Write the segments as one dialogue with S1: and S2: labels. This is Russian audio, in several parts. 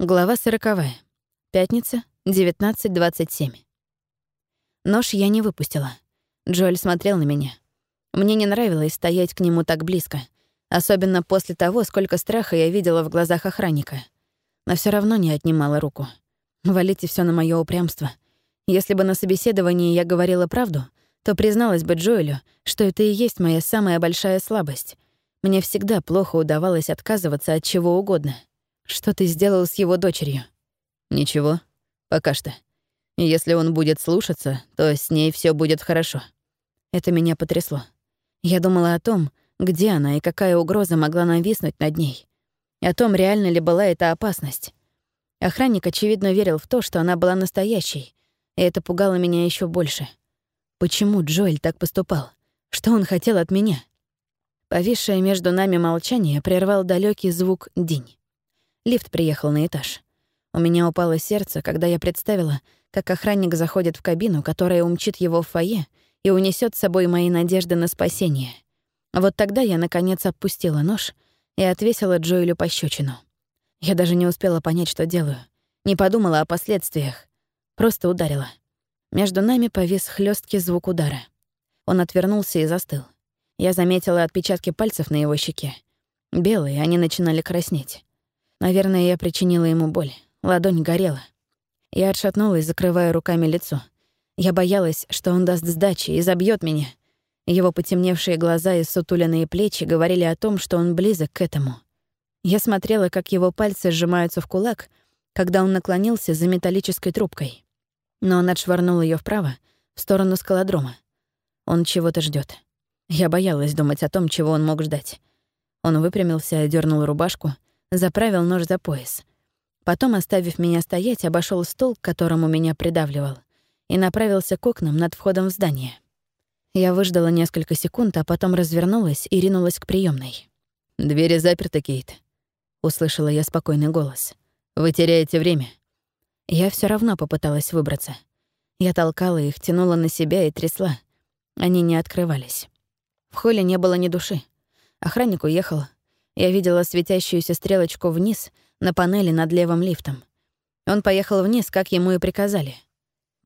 S1: Глава сороковая. Пятница, 19.27. Нож я не выпустила. Джоэль смотрел на меня. Мне не нравилось стоять к нему так близко, особенно после того, сколько страха я видела в глазах охранника. Но все равно не отнимала руку. Валите все на мое упрямство. Если бы на собеседовании я говорила правду, то призналась бы Джоэлю, что это и есть моя самая большая слабость. Мне всегда плохо удавалось отказываться от чего угодно — что ты сделал с его дочерью? Ничего. Пока что. Если он будет слушаться, то с ней все будет хорошо. Это меня потрясло. Я думала о том, где она и какая угроза могла нависнуть над ней. О том, реально ли была эта опасность. Охранник, очевидно, верил в то, что она была настоящей, и это пугало меня еще больше. Почему Джоэль так поступал? Что он хотел от меня? Повисшее между нами молчание прервал далекий звук «динь». Лифт приехал на этаж. У меня упало сердце, когда я представила, как охранник заходит в кабину, которая умчит его в фойе и унесет с собой мои надежды на спасение. Вот тогда я, наконец, опустила нож и отвесила Джоэлю пощечину. Я даже не успела понять, что делаю. Не подумала о последствиях. Просто ударила. Между нами повис хлесткий звук удара. Он отвернулся и застыл. Я заметила отпечатки пальцев на его щеке. Белые, они начинали краснеть. Наверное, я причинила ему боль. Ладонь горела. Я отшатнулась, закрывая руками лицо. Я боялась, что он даст сдачи и забьет меня. Его потемневшие глаза и сутуленные плечи говорили о том, что он близок к этому. Я смотрела, как его пальцы сжимаются в кулак, когда он наклонился за металлической трубкой. Но он отшвырнул ее вправо, в сторону скалодрома. Он чего-то ждет. Я боялась думать о том, чего он мог ждать. Он выпрямился, одернул рубашку — заправил нож за пояс. Потом, оставив меня стоять, обошел стол, к которому меня придавливал, и направился к окнам над входом в здание. Я выждала несколько секунд, а потом развернулась и ринулась к приемной. «Двери заперты, Кейт», — услышала я спокойный голос. «Вы теряете время». Я все равно попыталась выбраться. Я толкала их, тянула на себя и трясла. Они не открывались. В холле не было ни души. Охранник уехал, я видела светящуюся стрелочку вниз на панели над левым лифтом. Он поехал вниз, как ему и приказали.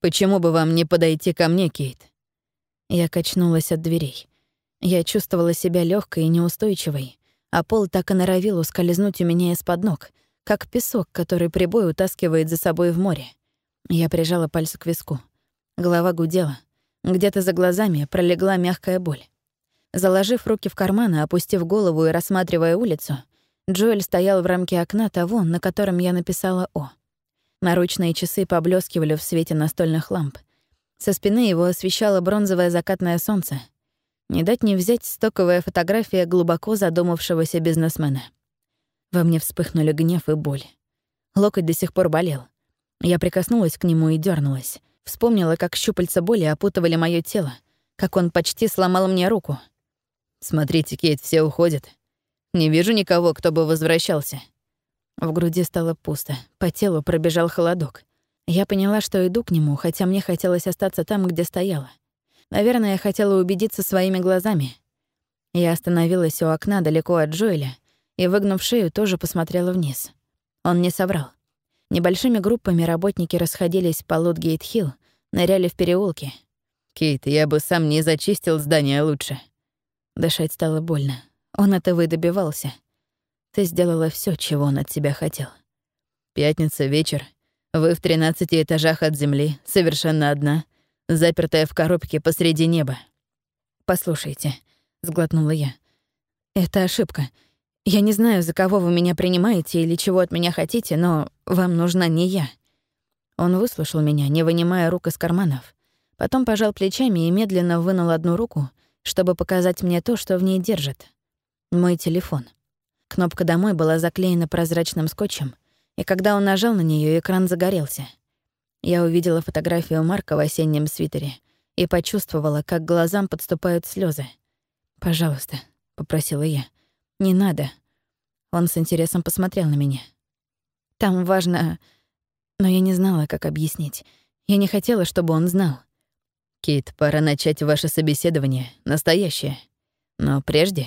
S1: «Почему бы вам не подойти ко мне, Кейт?» Я качнулась от дверей. Я чувствовала себя легкой и неустойчивой, а пол так и норовил ускользнуть у меня из-под ног, как песок, который прибой утаскивает за собой в море. Я прижала пальцы к виску. Голова гудела. Где-то за глазами пролегла мягкая боль. Заложив руки в карманы, опустив голову и рассматривая улицу, Джоэль стоял в рамке окна того, на котором я написала «О». Наручные часы поблескивали в свете настольных ламп. Со спины его освещало бронзовое закатное солнце. Не дать не взять стоковая фотография глубоко задумавшегося бизнесмена. Во мне вспыхнули гнев и боль. Локоть до сих пор болел. Я прикоснулась к нему и дернулась. Вспомнила, как щупальца боли опутывали мое тело, как он почти сломал мне руку — «Смотрите, Кейт, все уходят. Не вижу никого, кто бы возвращался». В груди стало пусто, по телу пробежал холодок. Я поняла, что иду к нему, хотя мне хотелось остаться там, где стояла. Наверное, я хотела убедиться своими глазами. Я остановилась у окна далеко от Джоэля и, выгнув шею, тоже посмотрела вниз. Он не соврал. Небольшими группами работники расходились по Лутгейт-Хилл, ныряли в переулки. «Кейт, я бы сам не зачистил здание лучше», Дышать стало больно. Он этого и добивался. Ты сделала все, чего он от тебя хотел. Пятница, вечер. Вы в тринадцати этажах от земли, совершенно одна, запертая в коробке посреди неба. «Послушайте», — сглотнула я. «Это ошибка. Я не знаю, за кого вы меня принимаете или чего от меня хотите, но вам нужна не я». Он выслушал меня, не вынимая рук из карманов. Потом пожал плечами и медленно вынул одну руку — чтобы показать мне то, что в ней держит. Мой телефон. Кнопка «Домой» была заклеена прозрачным скотчем, и когда он нажал на нее, экран загорелся. Я увидела фотографию Марка в осеннем свитере и почувствовала, как глазам подступают слезы. «Пожалуйста», — попросила я. «Не надо». Он с интересом посмотрел на меня. «Там важно...» Но я не знала, как объяснить. Я не хотела, чтобы он знал. «Кит, пора начать ваше собеседование, настоящее. Но прежде...»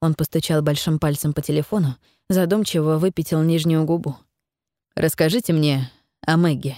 S1: Он постучал большим пальцем по телефону, задумчиво выпятил нижнюю губу. расскажите мне о Мэгги».